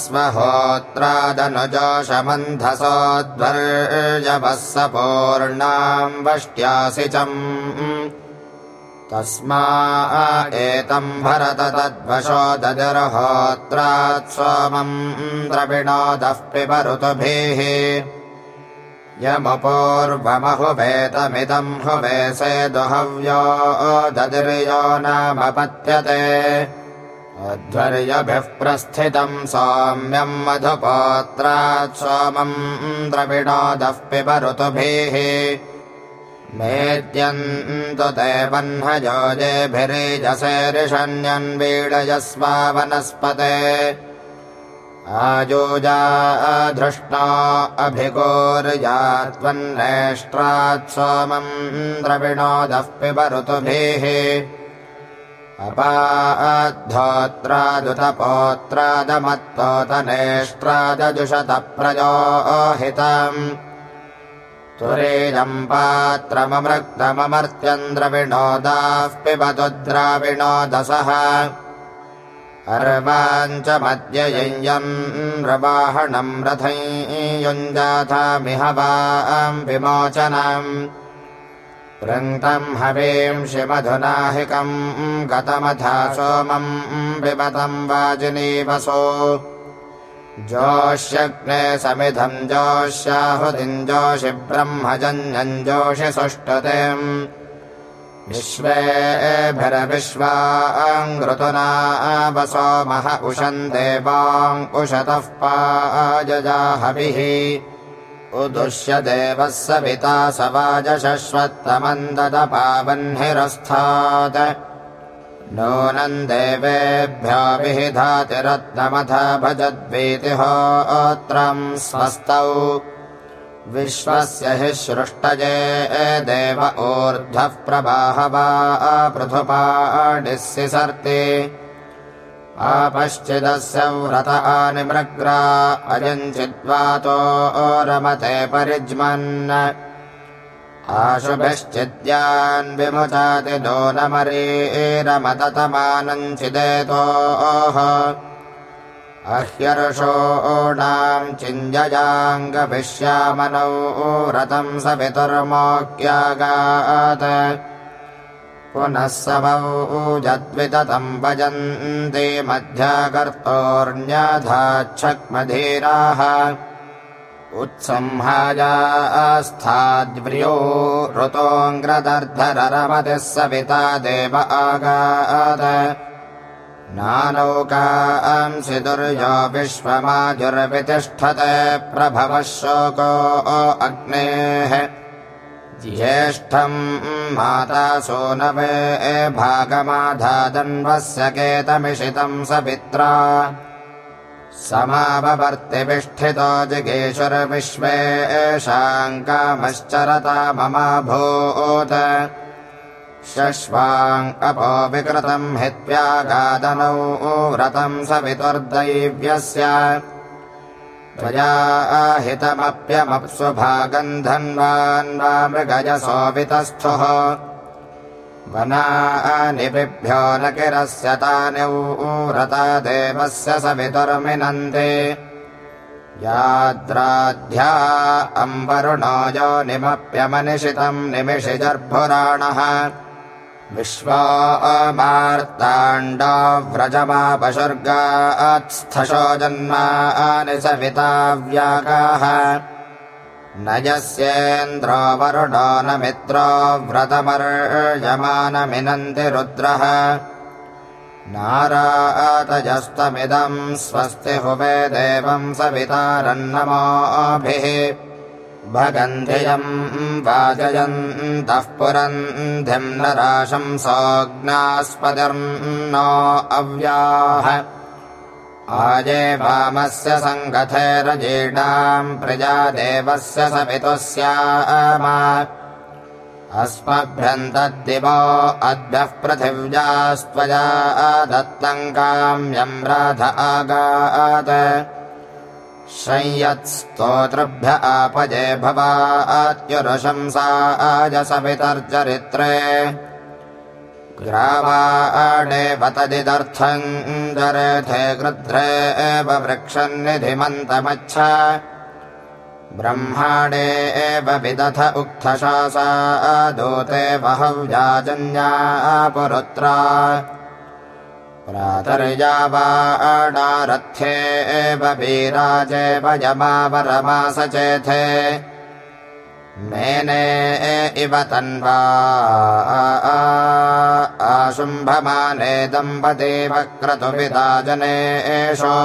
स्वहोत्रादनुजोषमन्धसोद्वर्यवः स पूर्णाम् वष्ट्यासि चम् तस्मा एतम् भरत तद्वशो दजर्होत्रात् सोमम् द्रविणोदः पिबऋतुभिः यमपूर्वमहुभेतमिदम् हुवेसे दुहव्यो ददिर्यो नामपत्यते अध्वर्यभिः प्रस्थितम् सौम्यम् मधुपोत्रात् सोमम् द्रविणोदः पिबऋतुभिः मेद्यन्तु ते वह्नजोजेभिरीजसेरिषण्यन्वीडयस्वा वनस्पते आजोजा धृष्णा अभिगोर्या त्वन्नेष्ट्रात् सोमम् द्रविणोदः पिबऋतुभिः अपाद्धोत्रादुतपोत्रादमत्तोतनेष्ट्रादजुषत प्रजोहितम् तुरेयम् पात्रममृक्तममर्त्यन्द्रविणोदाः पिबतु द्राविणोदसः अर्वाञ्चमद्ययम् रवाहणम् रथै युञ्जाथामिह वाम् विमोचनम् वृङ्क्तम् हवींषि मधुनाहिकम् गतमथा सोमम् पिबतम् वाजिनीवसो। जोष्यग्ने समिधम् जोष्याहुतिम् जोषि ब्रह्मजन्यम् जोषि सुष्ठुतिम् विश्वेभिरविश्वाङ्घृतुना वसोमः उशन् देवाङ्कुशतः पाजजाहविः उदुष्य देवः सविता स वाजशश्वत्तमन्ददपावह्निरस्थात् नूनम् देवेभ्यो विहिधातिरत्नमथ भजद्वीतिहोत्रम् स्वस्तौ। विश्वस्य हि सृष्टजे देव ऊर्ध्वः प्रबाहवा पृथुपाडिस्य सर्ति आपश्चिदस्य व्रत आनिमृग्रा अयञ्चिद्वातो रमते परिज्मन्। आशुभिश्चिद्यान् विमुचाति दोनमरीरमततमानञ्चिदेतोः अह्यर्षोणाम् चिञ्जयाङ्गभिश्यामनौ रतम् स पितुर्मोक्यागात् पुनः जद्विततम् भजन्ति मध्याकर्तोऽन्यधाच्छक्मधीराः उत्संहायास्थाद्व्र्यो ऋतोऽङ्ग्रदर्धररमतिः सविता देव आगात् नानौकांसि दुर्यो विश्वमाजुर्वितिष्ठते प्रभवः शोको अग्नेः ज्येष्ठम् माता सोनवे भागमाधादन्वस्य केतमिषितम् स पित्रा। समाववर्तिविष्ठितो जिगेशुर्विश्वेशाङ्कामश्चरता ममाभूत्। शश्वाङ्कपो विकृतम् हित्व्यागादनौ व्रतम् सवितुर्दैव्यस्य त्वया हितमप्यमप्स्वभागम् धन्वान् वा मृगजसोऽवितस्थुः वनानि बिभ्यो न किरस्य तानि व्रता देवस्य सवितुर्मिनन्ति। याद्राध्या अम्बरुणो योनिमप्यमनिशितम् निमिषिजर्भुराणः विश्वामार्ताण्डो व्रजमापशुर्गात्स्थशो जन्मानि सविता व्यागाः न मित्रो व्रतमर्यमानमिनन्ति रुद्रः। नारातजस्तमिदम् स्वस्ति हुवे देवम् सवितारन्नमोभिः भगन्धियम् वाजयन्तः पुरन्धिम् न राशंसोऽग्नास्पतिर्नो अव्याः आजे वामस्य सङ्गथेरजीडाम् प्रजा देवस्य सवितुः स्याम अस्मभ्यन्तद्दिवो अद्भ्यः पृथिव्यास्त्वया दत्तम् काम्यम् राध आगात् संयत्स्तोतृभ्य आपजे भवात्युरशंसा आज सवितर्चरित्रे ग्रावाणे पतदिदर्थम् जरथे गृध्रे एव वृक्षन्निधिमन्तमच्छ। ब्रह्माणे एव विदथ उक्थशासा दूते बहव्याजन्या पुरुत्रा प्रातर्यावाणारथे एव वीराजे वयमावरमास चेथे मेने इव तन्वा आशुम्भमाने दम्पती वक्रतुविदा जने एषो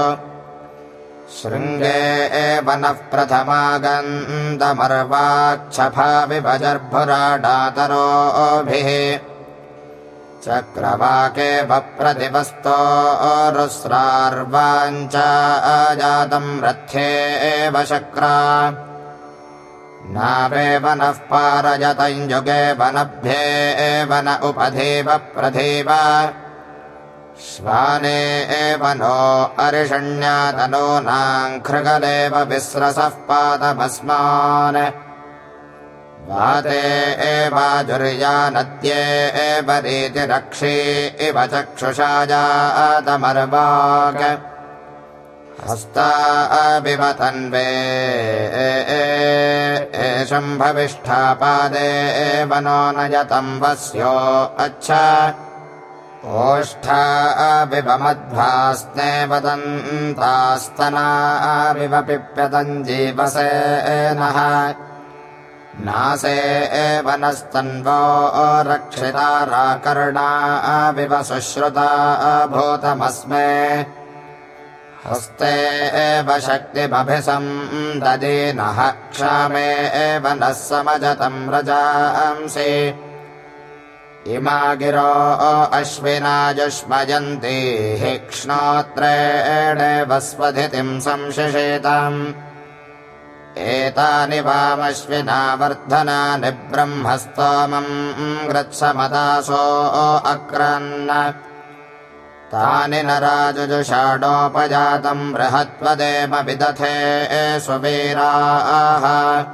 शृङ्गे एव नः प्रथमागन्तमर्वाच्छफाविभजर्भुराडातरोभिः चक्रवाके वप्रतिपस्तोरुस्रार्वाञ्च अजातम् रथ्ये एव शक्रा। नावे वनः पारयतञ्जुगे वनभ्ये एव न उपधीव प्रधीव। श्वाने एव नो अरिषण्यातनो नाङ्खृगलेव विस्रसः पादभस्मान् वाते एवाजुर्यानद्ये एव रीतिरक्षी इव चक्षुषा जातमर्वाग। हस्ता अभिवतन्वे एषम्भविष्ठापादे एव नो नयतम् वस्यो अच्छ। ओष्ठाभिवमध्वास्ने वदन्तास्तनाभिव पिप्यतम् जीवसे नः नासे एव नस्तन्वो रक्षिताराकर्णाभिव सुश्रुता भूतमस्मे। हस्ते एव शक्तिमभिसम् ददीनः क्षामे एव नः समजतम् रजांसि। इमा गिरो अश्विनाजुष्मयन्ती हिक्ष्णोत्रेणेव स्वधितिम् संशिषेताम् एतानि वामश्विना वर्धनानि ब्रह्मस्तोमम् गृत्समदासो अक्रन्न। तानि न राजुजुषाडोपजातम् बृहत्वदेव विदथे सुवीराः।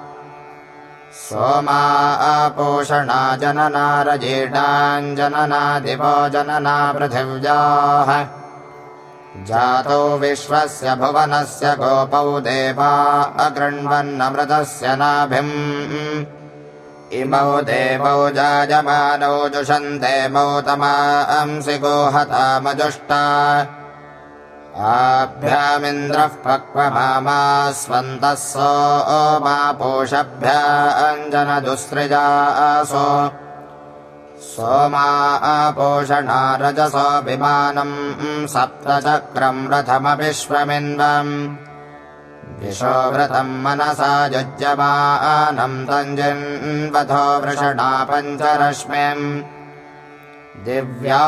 सोमा आपोषणा जनना रजीडाञ्जनना दिवो जनना पृथिव्याः जातौ विश्वस्य भुवनस्य गोपौ देवा अगृह्णन्नमृतस्य नाभिम्। इमौ देवौ जायमानौ जुषन्ते मौतमांसि गोहतामजुष्टा आभ्यामिन्द्रः पक्वमामा स्वन्तः सो मापोषभ्याञ्जनदुसृजासो सोमा आपोषणा रजसोऽभिमानम् सप्तचक्रम् रथमविश्वमिन्वम् विशोव्रतम् मनसा युज्यमानम् तञ्जिन्वथो वृषणा पञ्चरश्मिम्। दिव्या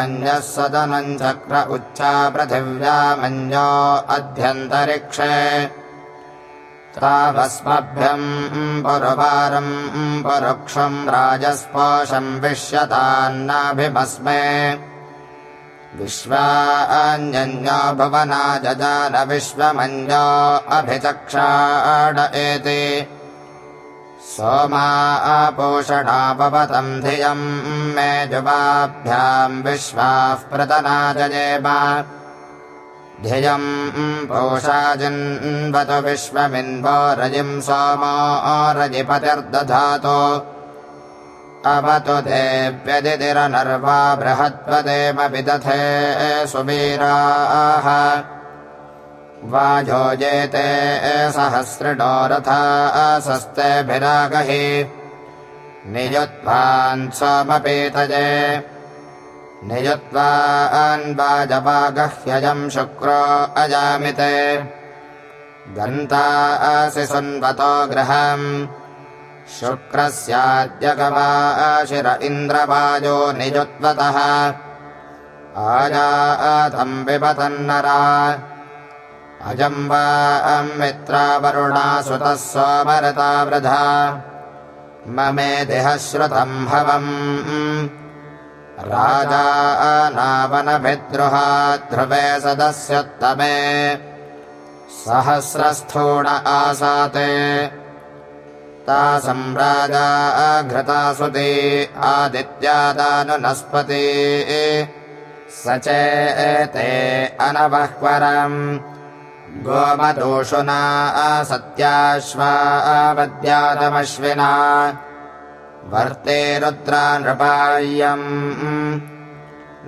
अन्यः सदनम् चक्र उच्चा पृथिव्यामन्यो अध्यन्तरिक्षे तावस्मभ्यम् पुरुवारम् पुरुक्षम् राजस्पोषम् विश्यतान्नाभिमस्मे। भुवना जजान विश्वमन्यो अभिचक्षाड एति। सोमा आपोषणा भवतम् धियम् मे जुवाभ्याम् विश्वाः जजेम धियम् पोषा जिन्वतु विश्वमिन्वो रजिम् सोमो रजिपतिर्दधातु अवतु देव्यदितिरनर्वा बृहत्पदेम विदथे सुवीराः। वाजो जेते सहस्रिणो रथा सस्तेभिरागहि। नियुत्वान् सोमपीतये नियुत्वान्वाजवागह्यजम् शुक्रो अजामिते गन्ता असि सुन्वतो गृहम्। शुक्रस्याद्यगवाशिर इन्द्रवाजो निजुत्वतः। आजातम् विपतन्नरा अजम् वा मित्रावरुणा सुतः ममे दिह श्रुतम् भवम् राजा नावनभिद्रुहा ध्रुवे ता सम्राजा सुते आदित्यादानुनस्पते। स चेते अनवह्वरम्। गोमदोषुना सत्याश्वावद्यातमश्विना वर्ते रुद्रा नृपाय्यम्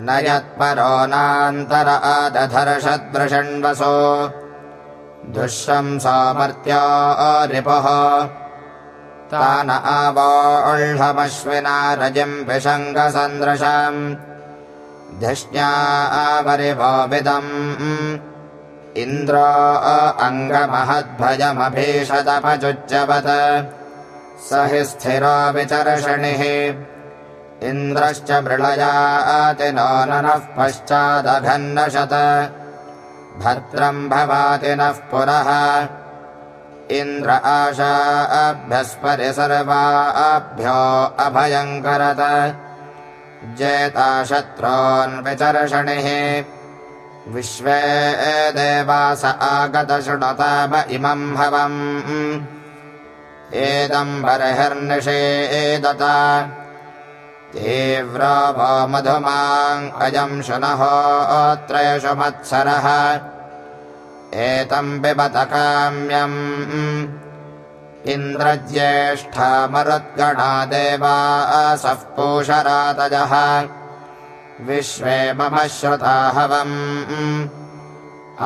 न यत्परो नान्तर आदधर्षद्वृषण्वसो। दुःशंसामर्त्या रिपुः। तान आवोह्मश्विना रजिम् विषङ्गसन्दृशम् धिष्ण्या आवरिभोविदम् इन्द्र अङ्गमहद्भजमभीषदपजुज्जवत् स हि स्थिरो विचर्षणिः। इन्द्रश्च मृळयाति नो ननः पश्चादघन्नशत। भद्रम् भवाति नः पुरः। इन्द्र आशाभ्यस्परिसर्वाभ्यो अभयङ्करत। जेता शत्रोन्विचर्षणिः विश्वे देवास आगत शृणुताम इमम् भवम् एदम् बर्हिर्निषेदत तीव्रो भो मधुमाम् अयम् शुनहोऽत्रयशु मत्सरः। एतम् पिबत काम्यम् इन्द्रज्येष्ठा मरुद्गणा देवासः पूषरातजः विश्वे मम श्रुताहवम्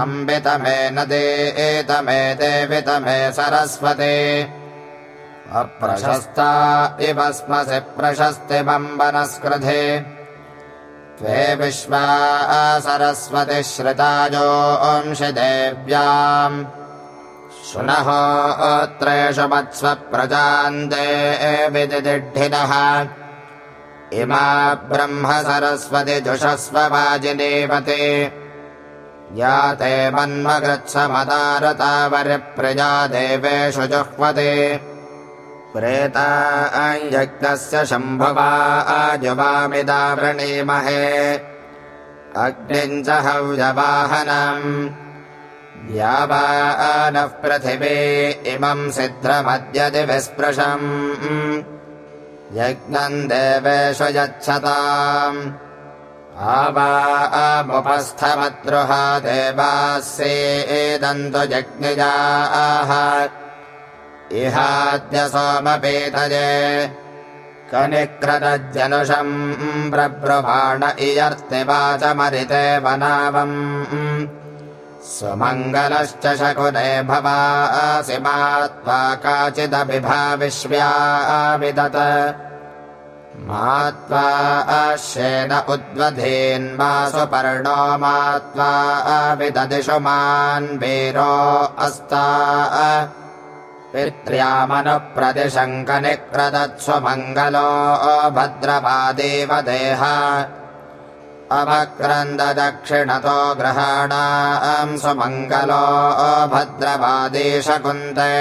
अम्बितमे नदे एतमे देवितमे सरस्वते अप्रशस्ता इव स्मसि प्रशस्तिबम्बनस्कृधे। त्वे विश्वा सरस्वति श्रिताजो अंशि देव्याम्। शुनः अत्रेषु मत्स्व प्रजान्ते विदिदिढ्ढिनः इमा ब्रह्म सरस्वति जुषस्व वाजिनीवते या ते मन्मगृत्समदारतावरिप्रजा देवेषु जुह्वते प्रेता यज्ञस्य शम्भवा आजुवामिदावृणीमहे अग्निम् च हव्यवाहनम्। वा नः पृथिवी इमम् सिद्ध्रमद्यति विस्पृशम्। यज्ञम् देवेषु यच्छताम्। आवामुपस्थमद्रुहा देवास्येदन्तु जज्ञजाः इहाद्य सोमपीतये कनिक्रदज्जनुषम् ब्रभ्रुवाण इयर्तिवाचमरिते वनावम् सुमङ्गलश्च शकुने भवासि मात्वा काचिदभिभाविश्व्या विदत मात्वा अश्येन उद्वधेन्मासु पर्णो मात्वा विददिषु मान् वीरो अस्ता पित्र्यामनुप्रतिशङ्कनिक्रदत्सु मङ्गलो भद्रपादेव देह अभक्रन्ददक्षिणतो ग्रहाणाम् सुमङ्गलो भद्रपादेशकुन्ते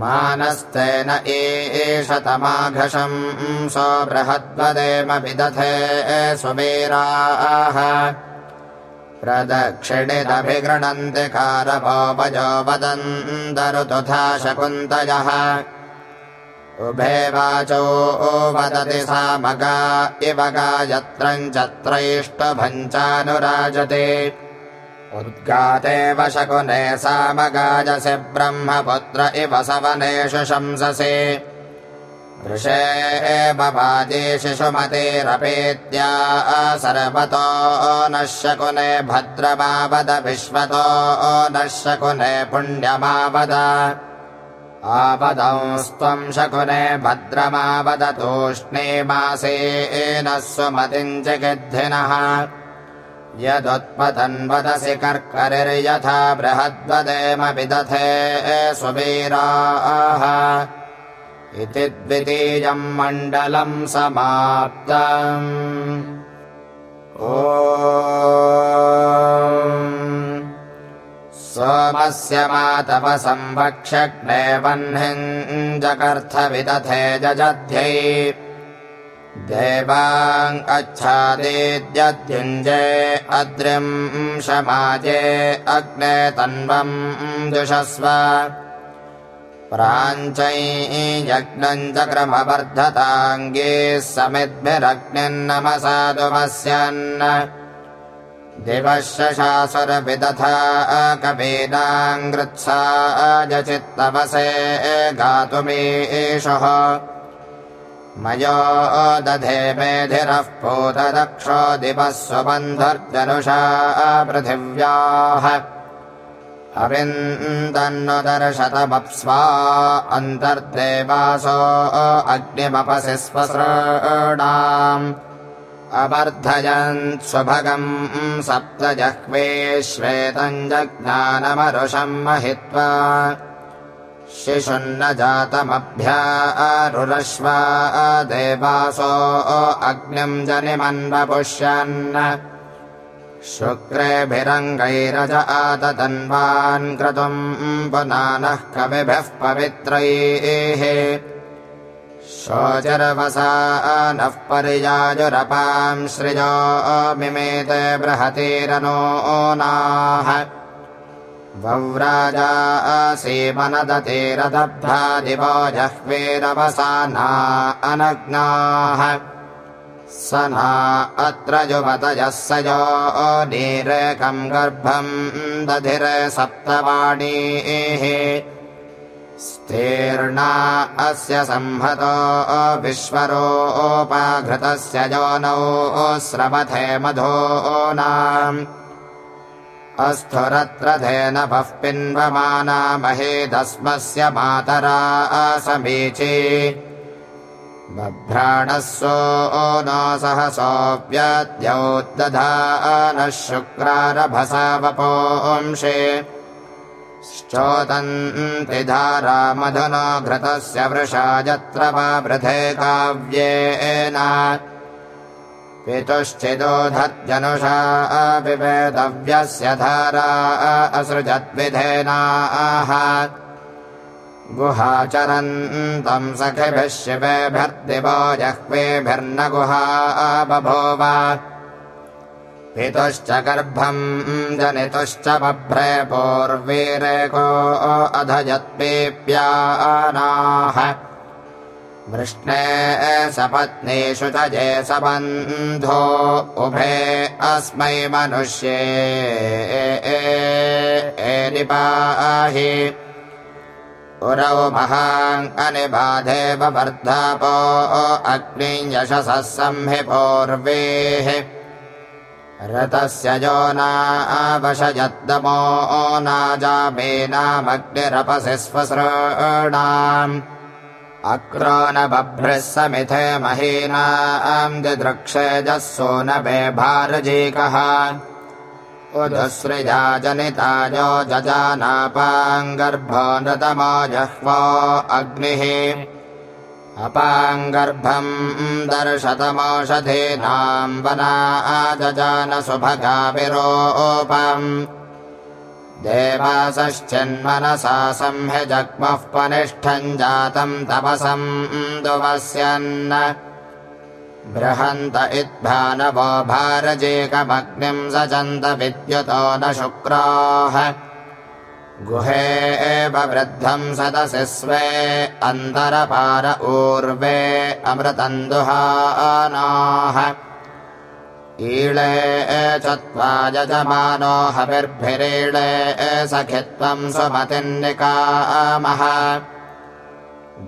मानस्तेन एष तमाघशम् सो बृहद्वदेम विदथे सुवीराः प्रदक्षिणिदभिगृणन्ति कारभोपजो वदन्तरुतुथा शकुन्तयः उभे वाचो वदति सा मगा इव गायत्रम् चत्रैष्टभञ्चानुराजते। उद्गातेव शकुने सामगाजसि ब्रह्मपुत्र इव सवनेषु शंससे वृषे एववाजे शिशुमतेरपेत्या सर्वतो नः शकुने भद्रमावद विश्वतो नः शकुने पुण्यमावद। आपदंस्त्वम् शकुने भद्रमावदतोष्णे मासे नः सुमतिम् जगिद्धिनः यदुत्पतन्वदसि कर्करिर्यथा बृहद्वदेम विदथे सुवीराः इति द्वितीयम् मण्डलम् समाप्तम्। ओ सोमस्य मातपसंवक्ष्यग्ने वह्निम् जगर्थविदथे जजध्यै देवाङ्गच्छादेद्यद्युञ्जे अद्रिम् शमाजे अग्ने तन्वम् जुषस्व प्राञ्चैयज्ञम् चक्रमवर्धताङ्गीः समिद्भिरग्निर्नमसाधुमस्यन् दिवशशासुरविदथा कवीनाङ्गृत्सा अजचित्तमसे गातुमीशः। मयो दधे मेधिरः पूतदक्षो दिवः स्वबन्धर्जनुषा पृथिव्याः अविन्दन्नुदर्शतमप्स्वा अन्तर्देवासो अग्निमपसि स्वसॄणाम् अवर्धयन् स्वभगम् सप्त जह्वे श्वेतम् जज्ञानमरुषम् महित्वा। शिशुन्न जातमभ्यारुरश्वा देवासो अग्निम् जनिमन्वपुष्यन् शुक्रेभिरङ्गैरज आदतन्वान् क्रतुम् पुनानः कविभिः पवित्रैः। शोचरवसा नः पर्याजुरपाम् सृजो मिमेते बृहतीरनो नाः। वव्राजा सीमनदतीरदब्धादिवो जह्वेरवसाना अनग्नाः स ना अत्र युवतयः स यो नीरेकम् गर्भम् दधिर सप्तवाणीः। स्तीर्णा अस्य संहतो विश्वरोपाघृतस्य योनौ स्रवथे मधोनाम्। अस्थुरत्र धेनभः पिन्वमाना महेदस्मस्य मातरा समीची बभ्राणः सो न सहसोऽप्यद्योद्दधा नः शुक्रारभसा वपोंषे श्चोदन्ति धारा मधुना घृतस्य वृषा यत्र वा वृधे काव्येन पितुश्चिदोधर्जनुषा विवेदव्यस्य धारा असृजद्विधेनाः गुहाचरन्तम् सखिभिः शिवेभिर्दिवो जह्वेभिर्न गुहा बभूव पितुश्च गर्भम् जनितुश्च बभ्रे पूर्वीरेको अधजत्पेप्यानाः वृष्णे सपत्नीषु च जे सबन्धो उभे अस्मै मनुष्ये एनिपाहि उरौ महाङ्कनिबाधेव वर्धापो अग्नियशसः संहि पूर्वेः। रतस्य यो नावशयद्दमो नाजामेनामग्निरपसि स्वसॄणाम् अक्रो न बभ्रः समिथे महीनाम् दिदृक्षेजः सोनभे भारजीकः जनितायो जजानापाङ्गर्भो नृतमो जह्वो अग्निः। अपाङ्गर्भम् दर्शतमोषधीनाम् वना जजान सुभगाविरोपम् देवासश्चिन्मनसा संह्यजग्मः पनिष्ठम् जातम् तपसम् दुवस्यन् बृहन्त इद्भानवो भारजेकमग्निम् सचन्त विद्युतो न शुक्राः। गुहे एव वृद्धम् सदसि स्वे अन्तरपार ऊर्वे अमृतम् दुहानाः ईळे चत्वा यजमानो हविर्भिरीळे सखित्वम् सुमतिन्निकामः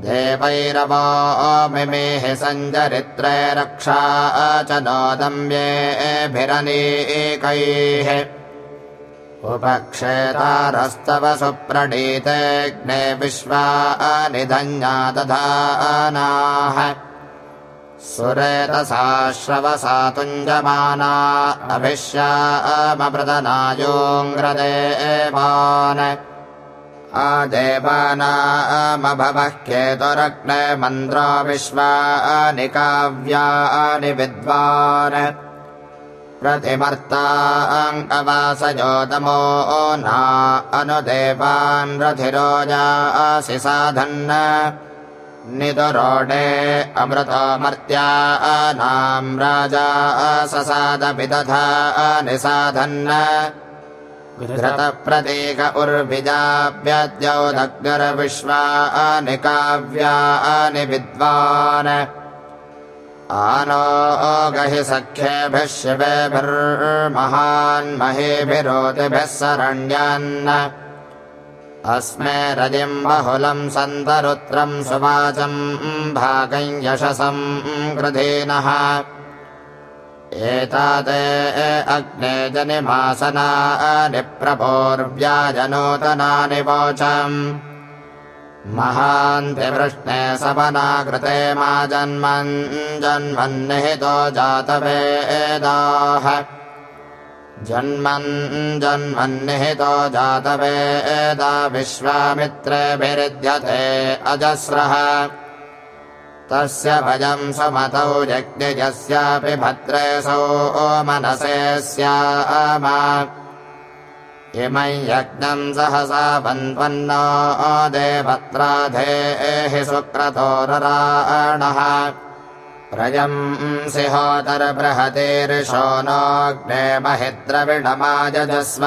देवैरवो मिमेः सञ्चरित्रे रक्षा च नोदम्येभिरनीकैः। उपक्षेतारस्तव सुप्रणीतेऽग्ने विश्वा निधन्या दधानाः। सुरेतसा श्रवसा तुञ्जमाना अभिष्यामृतनायोऽङ्ग्रदेवान् आदेवानामभवः केतुरग्ने मन्द्रो विश्वानि काव्यानि विद्वान् प्रतिमर्ताङ्कवासयोतमो ना अनुदेवान् रथिरोजासि साधन्। नितुरोडे अमृतमर्त्यानाम् राजा ससादपि दधा निसाधन् घृतप्रतीक उर्विजाव्यद्यौदग्निर्विश्वानि काव्यानि विद्वान्। आनो गहि सख्येभिः शिवेभिर्महान्महेभिरोतिभिः सरण्यान् अस्मे रजिम् बहुलम् सन्तरुत्रम् सुवाचम् भागम् यशसम् कृधीनः एताते अग्ने जनिमासनानि प्रभोर्व्याजनूतनानि वोचम्। महान्तिवृष्णे सपनाकृते मा जन्मन् जन्मन्निहितो जातवेदाः। जन्मन् जन्मन्निहितो जातवेदा विश्वामित्रेभिरुध्यते अजस्रः तस्य भजम् सुमतौ जज्ञस्यापि भद्रेऽसौ मनसे स्याम। इमै यज्ञम् सहसा वन्वन्नो देवत्राधेहि सुक्रतोरराणः प्रजम् सिहोदरबृहतीर्षो नोऽग्ने महिद्रविणमाजस्व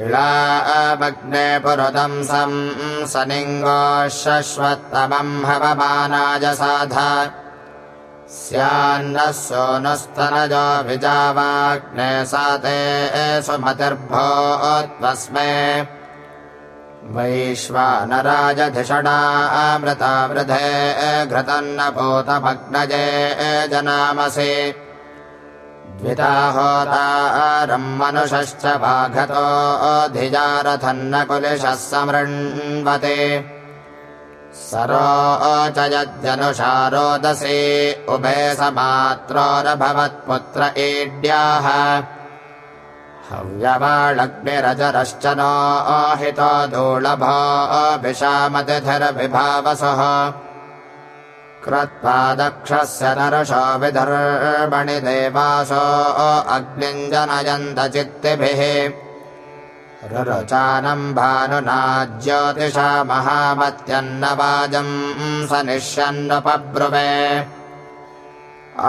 इळामग्ने पुरुदंसम् सनिङ्गो शश्वत्तमम् हवमानाय साध। स्यान्नः सोऽनुस्तनजोऽभिजावाग्ने सा ते सुमतिर्भोत्वस्मे। वैश्वानराजधिषणामृतावृधे घृतन्नभूतभग्नजे जनामसि द्विताहोतारम् मनुषश्च वाघतोऽधिजारथन्नकुलिशः समृण्वते। सरोचयद्यनुषा रोदसी उभे समात्रोरभवत्पुत्र ईड्याः। हव्यवाळग्निरजरश्च नोहितो धूळभोऽभिषामतिथिरविभावसः कृत्वा दक्षस्य नरुषो विधर्मणि देवासो अग्निञ्जनयन्तचित्तिभिः रुरुचानम् भानुना ज्योतिषा महामत्यन्नवाजम् स निश्यन्नुपब्रुवे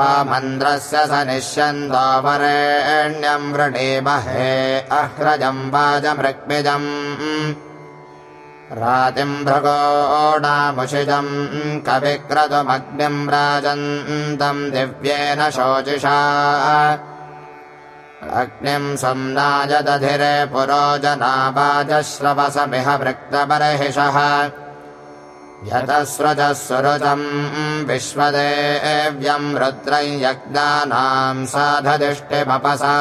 आमन्द्रस्य स निश्यन्तो वरेण्यम् वृणीमहे अह्रजम् वाजमृग्मिजम् रातिम् भृगोणामुषिजम् कविक्रतुमग्निम् राजन्तम् दिव्येन शोचिषा। अग्निम् सम्नायदधिरे पुरोजनावाजश्रवसमिह वृक्तबर्हिषः यतस्रजः सुरुचम् विश्वदेव्यम् रुद्रम् यज्ञानाम् साधदिष्टिमपसा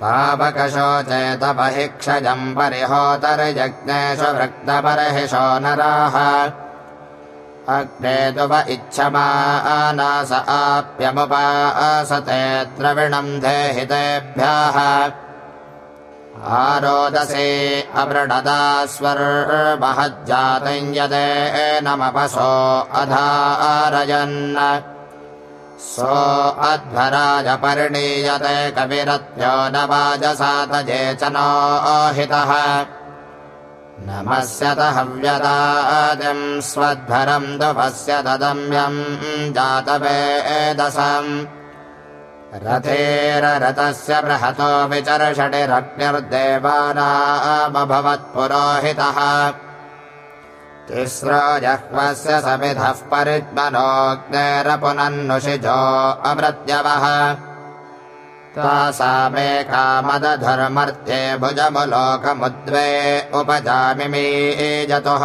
पावकशोचेतपहि क्षजम् परिहोतर्यज्ञेषु वृक्तबर्हिषो नराः। अग्ने तुव इच्छमानास आप्यमुपासते द्रविणम् देहितेभ्यः। आरोदसे अवृणदा स्वर्महज्जातम् यदेनमपसो अधारयन् सो अध्वराज परिणीयते कविरत्यो न वाजसातजे च नोहितः नमस्यत हव्यदादिम् स्वध्वरम् दुभस्य ददम्यम् जातवेदसम् रथेररथस्य बृहतो विचर्षटिरग्निर्देवानामभवत्पुरोहितः तिस्रो जह्वस्य समिधः परिद्मनोऽग्नेरपुनन्नुषिजो अमृत्यवः। तासामेकामदधर्मर्थे भुजमुलोकमुद्वे उपजामिमीजतुः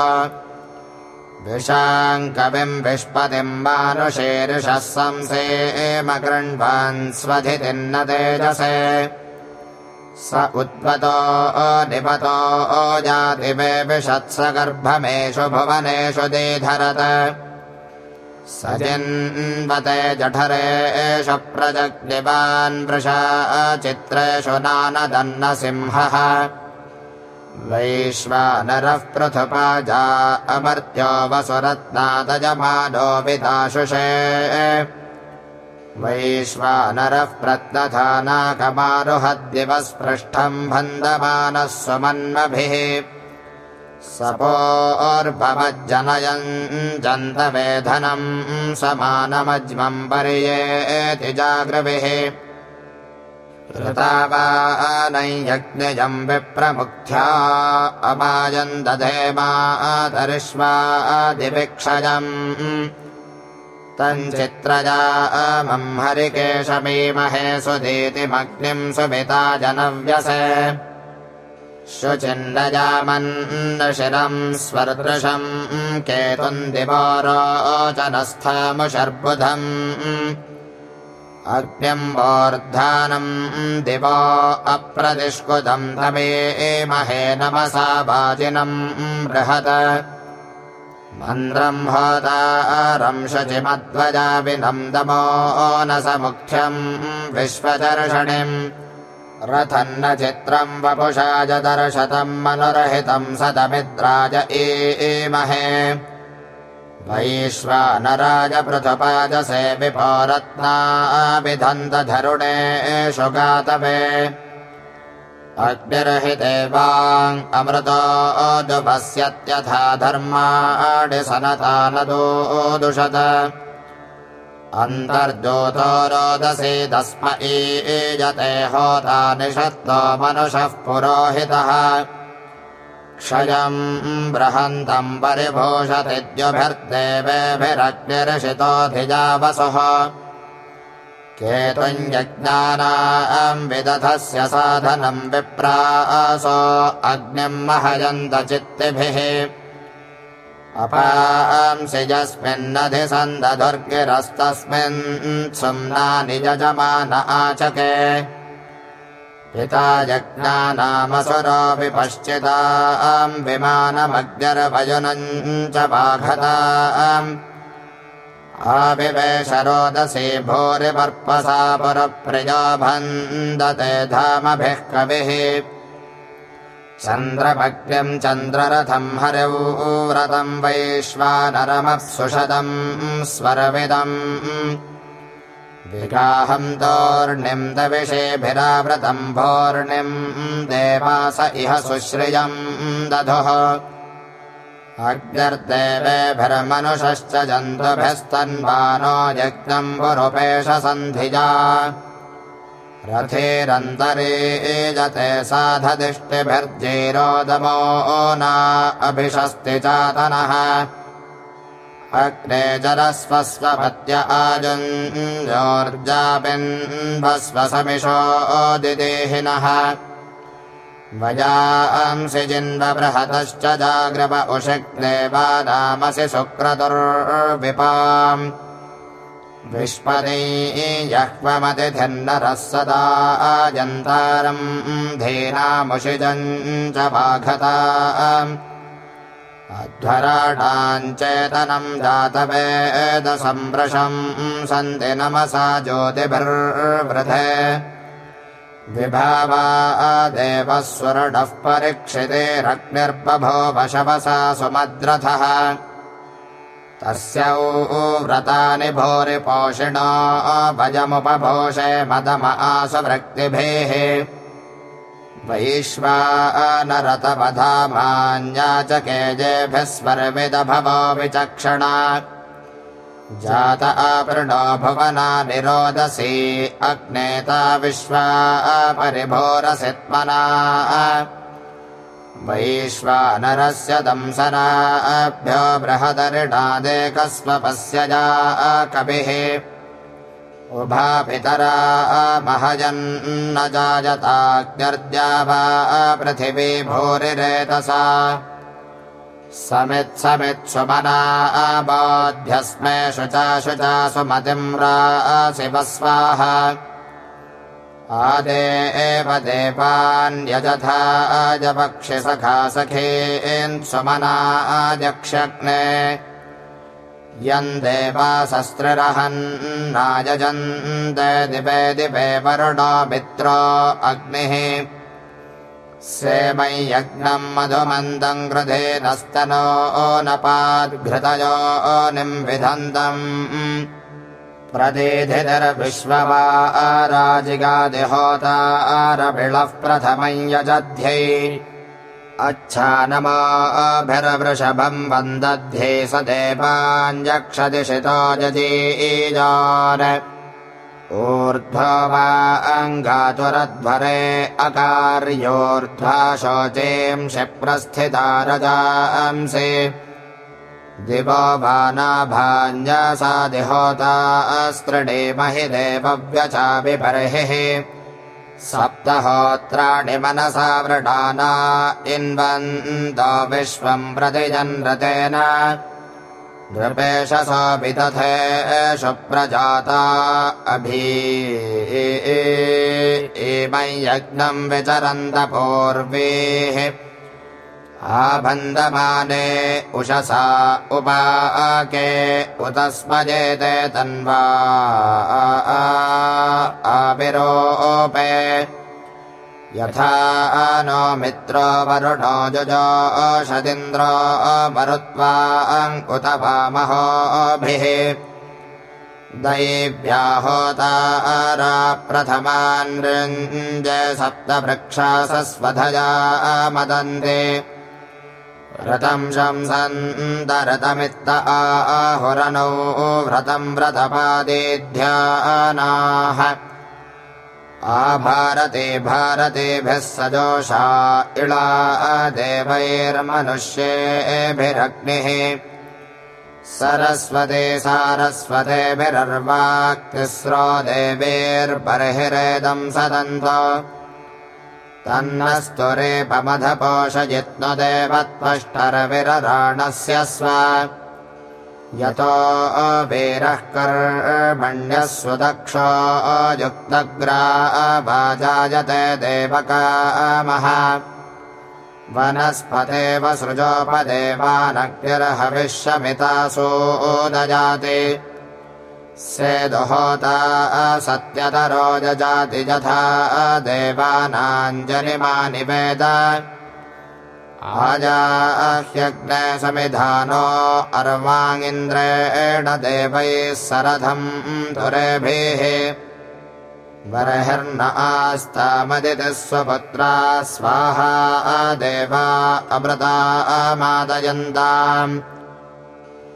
विशाङ्कविम् विष्पतिम् मानुषेरिषः संसेम गृह्वान् स्वधितिन्न तेजसे स उद्वतो निपतो जातिवे विशत्स गर्भमेषु भुवनेषु दीधरत। स जिन्वते जठरेषु प्रजग्निवान् वृषा चित्रेषु नानदन्न सिंहः वैश्वानरः पृथुपाजा अमर्त्यो वसुरत्नादजमानो विदाशुषे वैश्वानरः प्रत्नधानाकमारुहद्दिवस्पृष्ठम् बन्दमानः सुमन्मभिः सपोर्भवज्जनयन् जन्तवेधनम् समानमज्मम् पर्येति जागृभिः ऋतावानैयज्ञजम् विप्रमुख्या अपायम् तञ्चित्रजामम् हरिकेशमीमहे सुधीतिमग्निम् सुमिता जनव्यसे। शुचिन्नजामन्नशिरम् स्वर्दृशम् केतुम् दिवोरोचनस्थमुशर्बुधम् अग्न्यम् वोर्धानम् दिवो महे नमसा वाजिनम् बृहत् मन्द्रम् होतारम् शुचिमध्वजाविनन्दमो न समुख्यम् विश्वदर्शनिम्। रथन्न चित्रम् वपुषा दर्शतम् मनुरहितम् सतमिद्राज एमहे वैश्वानराजपृथुपादसे विभोरत्नाभिधन्तधरुणेषु गातवे अग्निरहिते वाङ् अमृतो दुभस्यत्यथा धर्माणि सनता नदोदुषत अन्तर्जोतो रोदसी तस्म ईजते होता निषत्तो मनुषः पुरोहितः। क्षयम् बृहन्तम् परिभूषतिद्युभिर्देवेभिरग्निर्षितोऽधिजावसुः केतुम् यज्ञानाम् विदधस्य साधनम् विप्रासो अग्निम् महयन्त चित्तिभिः। अपांसि यस्मिन्नधिसन्दधुर्गिरस्तस्मिन् सुम्ना निजमान आचके। पिता यज्ञानामसुरोऽपि पश्चिताम् विमानमग्निर्भजुनम् च बाघताम् आविवेशरोदसी भूरिपर्पसा पुरप्रियो भन्दते धामभिः कविः। चन्द्रभग्निम् चन्द्ररथम् हरिव्रतम् वैश्वानरमप्सुषदम् स्वरविदम् विगाहम् दोर्णिम् दविषेभिरावृतम् भोर्णिम् देवास इह सुश्रियम् दधुः अग्निर्देवेभिर्मनुषश्च जन्तुभिस्तन्वानो यज्ञम् पुरुपेशसन्धिजा। रथेरन्तरे एजते साधदिष्टिभिर्जेरोदमो ना अभिषस्ति चातनः। अग्ने जरस्वस्वपत्य आजुञ्जोर्जापिन्वस्वसमिषोदिदेहिनः वजांसि जिन्वबृहतश्च जाग्रव उषिग्देवानामसि शुक्रतुर्विपाम् विष्पदे जह्वमतिथिन्नरः सदा आजन्तारम् धीनामुषिजम् च बाघता अध्वराणाम् चेतनम् जातवेदसम्प्रशम् सन्ति नमसा ज्योतिभिर्वृधे विभावा देवः स्वरुणः परीक्षितेरग्निर्बभो वशवसा सुमद्रथः। तस्य व्रतानि भूरिपोषिणो भजमुपभोषे मदम आसुवृक्तिभिः। वैश्वानरतवधामान्याचके जेभिः स्वर्विदभवो विचक्षणा जात आपृणो भुवना निरोदसी अग्नेता विश्वा परिभोरसित्मना। वैश्वानरस्य दंसनाभ्यो बृहदरिणादेकस्वपस्य जा कविः। उभापितरा महजन्न जायताग्न्यर्द्या वा पृथिवी भूरिरेतसा समित्समित्सुमना बोध्यस्मे शुचा शुचा सुमतिम् राशिवस्वाः आदे एव देवान्यजथा अजपक्षि सखा सखेन् सुमना आजक्ष्यग्ने यम् देवासस्त्रिरहन्नायजन्त दिवे दिवे वरुणो मित्रो अग्निः सेमै यज्ञम् मधुमन्दम् गृधे नस्तनो ओनपाद्घृतयो ओनिम् विधन्तम् प्रदेधिरविश्ववा आराजिगादिहोतारभिळः प्रथमम् यजध्यै। अच्छानमाभिरवृषभम् वन्दध्ये स देवाञ्जक्षदिशितो जजीजान् ऊर्ध्वा वा अङ्गातुरध्वरे अकार्योर्ध्वा शोचेंशि प्रस्थिता रजांसि दिवो भानाभाञ्जसादिहोता अस्त्रिणे महि देवव्यचाभिबर्हिः सप्तहोत्राणि मनसा वृडाना इन्वन्त विश्वम् प्रतिजन्रतेन नृपेशसोऽपि तथेषु प्रजाता अभी एमयज्ञम् विचरन्त पूर्वेः। आबन्दमाने उषसा उपाके उत स्मजेते तन्वा। आविरोपे यथा नो मित्रो वरुणो जुजोषदिन्द्रो मरुत्वा उत वामहोभिः दैव्याहोतारा प्रथमान् सप्तवृक्षा सस्वधया मदन्ते। व्रतम् शंसन्तरतमित्त आहुरनौ व्रतम् व्रतपादेध्यानाः आभारते भारतेभिः सजोषा इळा देवैर्मनुष्येभिरग्निः। सरस्वते सारस्वतेभिरर्वाक्तिस्रो देवेर्बर्हिरेदम् सदन्त। तन्नस्तुरेपमधपोषयित्नु देवत्वष्टरविरराणस्य स्व यतो वीरः कर्मण्यः सुदक्षो युक्तग्राभाजायते देवकामः। वनस्पतेव सृजोपदेवानग्निर्हविष्यमितासूदजाति। सेदुहोता सत्यतरो जजाति यथा देवानाञ्जलिमानि वेद आजाह्यग्ने समिधानो अर्वाङ्गिन्द्रेण देवैः सरथम् तुरेभिः बर्हिर्न आस्तामदितिः स्वपुत्रा स्वाहा देवा अमृता मादयन्ताम्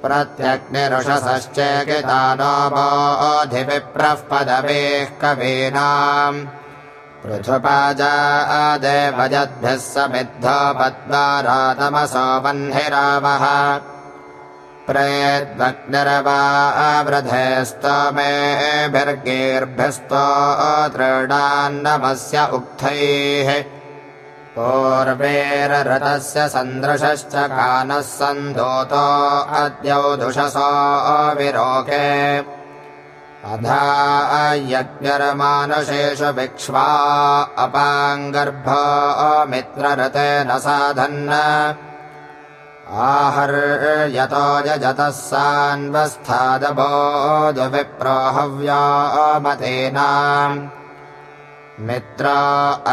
प्रत्यग्निरुषसश्चेकितानो बोधिविप्रः पदवीः कवीनाम् पृथुपाजादेवजद्भिः समिद्धो पद्मारातमसो वह्निरावः प्रेद्वग्निरवावृधे स्तोमेभिर्गेर्भिस्तो तृणान्नमस्य उक्थैः। पूर्वेररथस्य सन्दृशश्च कानः सन्दोतो अद्यौदुषसो विरोके अधा यज्ञरमानुषेषु विक्ष्वा अपाङ्गर्भ मित्ररतेन साधन् आहर्यतो यजतः सान्वस्थादबोधविप्रोहव्यामतेनाम् मित्रा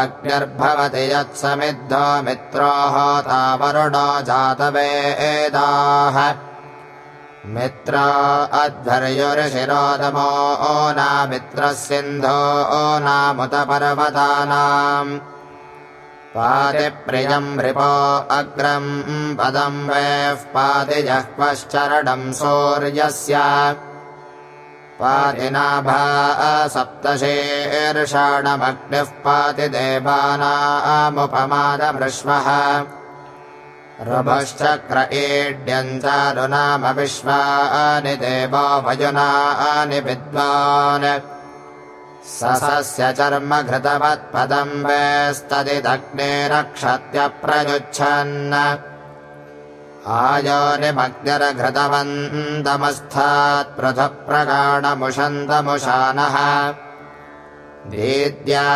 अग्निर्भवति यत्समिद्धो मित्रो होता वरुणो जातवेदाः मित्रा अध्वर्युर्षिरोदमो नामित्रः सिन्धो नामुत पर्वतानाम् पातिप्रियम् रिपो अग्रम् पदम् वेः पातिजह्वश्चरणम् सूर्यस्य। पातिनाभा सप्तशेर्षाणमग्निः पातिदेवानामुपमादमृश्वः रुभश्चक्र ईड्यम् चारुनाम विश्वानि देवो भजुनानि विद्वान्। ससस्य चर्म घृतवत्पदम् वेस्तदिदग्ने रक्षत्यप्रयुच्छन् आयोनिमग्निरघृतवन्तमस्थात् पृथक्प्रगाणमुषन्तमुशानः दीद्या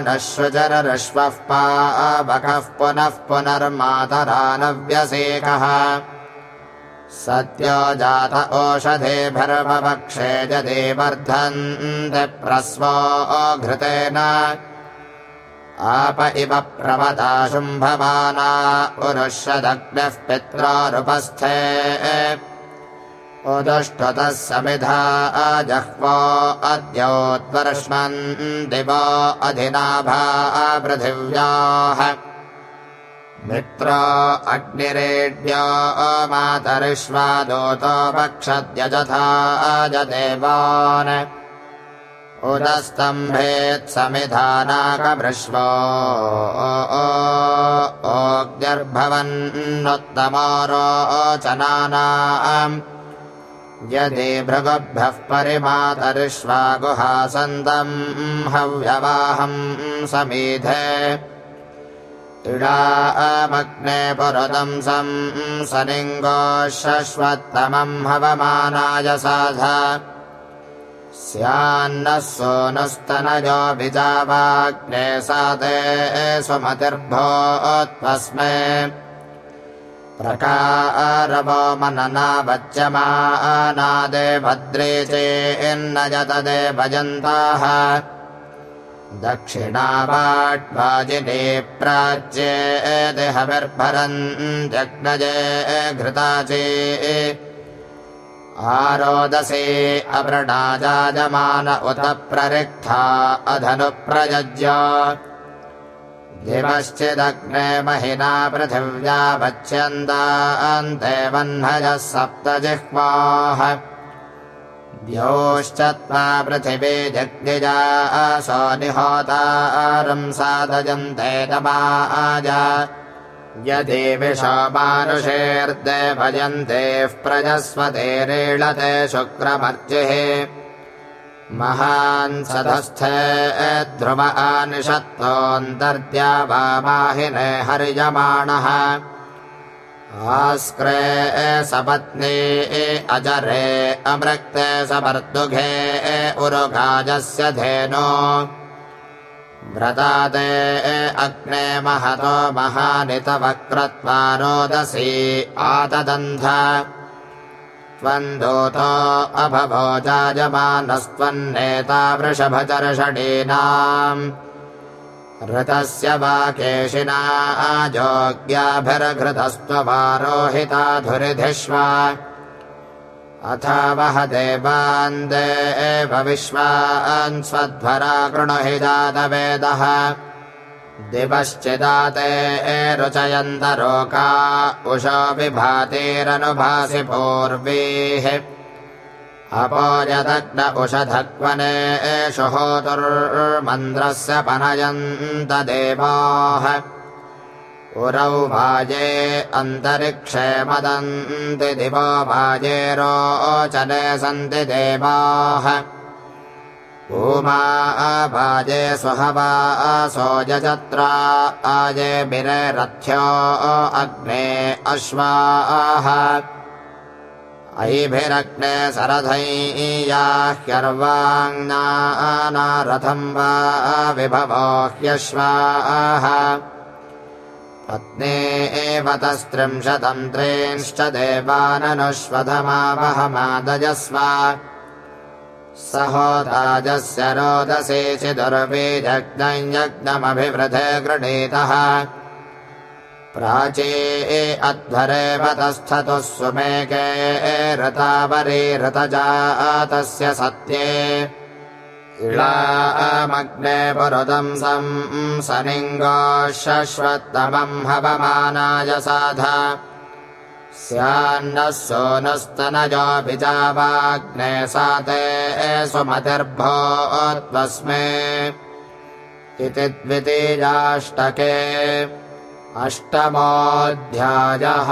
नश्वचरश्वः पावकः पुनः पुनर्मातरानव्यसेकः। सत्यो जात ओषधेभिर्वक्षे यदि वर्धन्ति प्रस्वो घृतेन। आप इव प्रवता शुम्भमाना पुरुषदग्निः पित्रारुपस्थे उदुष्टुतः समिधा अजह्वो अद्योद्वर्ष्मन् दिवो अधिनाभा पृथिव्याः। मित्र अग्निरेड्यो मातरिष्वा दूतो भक्षद्यजथा अजदेवान्। उदस्तम्भेत्समिधानाकभृश्वो ओग्निर्भवन्नुत्तमोरोचनानाम् यदि भृगभ्यः परिमातरिष्वा गुहासन्तम् हव्यवाहम् समीधे। इडामग्ने पुरदंसम् सनिङ्गो शश्वत्तमम् हवमानाय साध। स्यान्नः सोऽनुस्तनयोऽभिजावाग्ने साते सुमतिर्भोत्वस्मे प्रकारवो मननावच्यमानादे भद्रे चेन्न यतदे भजन्ताः दक्षिणावाट्वाजिने प्राच्ये देहविर्भरन् जग्नजे घृताचे। आरोदसे अवृणाजायमान उत प्ररिक्था अधनुप्रयज्य दिवश्चिदग्ने महिना पृथिव्या वच्यन्तान्ते वह्नयः सप्त जिह्वाः द्योश्चत्वा पृथिवी जग्निजासो निहोतारम् साधयन्ते तमाज यदि विषमानुषेऽर्दे भजन्तेः प्रजस्वतेरेळते शुक्रमर्चिः महान् सधस्थे ध्रुव आनिषत्तोऽन्तर्द्या वामाहिने हर्यमाणः। आस्क्रे सपत्नी अजरे अमृक्ते समर्दुघे उरुगाजस्य धेनो। व्रतादे अग्ने महतो महानितवक्रत्वा रोदसी आतदन्ध त्वम् दूतो अभभोजायमानस्त्वन्नेता वृषभचर्षणीनाम्। ऋतस्य वाकेशिना जोग्याभिर्घृतस्त्वमारोहिताधुरिधिष्व अथ वह देवान् देव विश्वान् स्वध्वरा कृणुहि जातवेदः दिवश्चिदाते रुचयन्तरोका उषो विभातेरनुभासि पूर्वीः। अपोयदग्न उषधक्वने एषु होतुर्मन्द्रस्य पनयन्त देवाः। उरौ भाजे अन्तरिक्षे मदन्ति दिवो भाजे रोचने सन्ति देवाः भूमा भाजे सुहवा सोजचत्रा आजे बिररथ्यो अग्ने अश्वाः। अयिभिरग्ने सरथैयाह्यर्वाङ्नारथम् वा विभवो ह्यश्वाः। पत्ने एव तस्त्रिंशतम् त्रींश्च देवाननुष्वधमावहमादजस्व सहोदाजस्य रोदसे चिदुर्बीजग्नयज्ञमभिवृधे गृणीतः। प्राचे अध्वरेव तस्थतुः सुमेके ऋतावरे ऋतजातस्य सत्ये। इळामग्ने पुरुदंसम् सनिङ्गो शश्वत्तमम् हवमानाय साध स्यान्नः सोऽनुस्तनयोऽभिजावाग्ने साते सुमतिर्भोत्वस्मे इति द्वितीयाष्टके अष्टमोऽध्यायः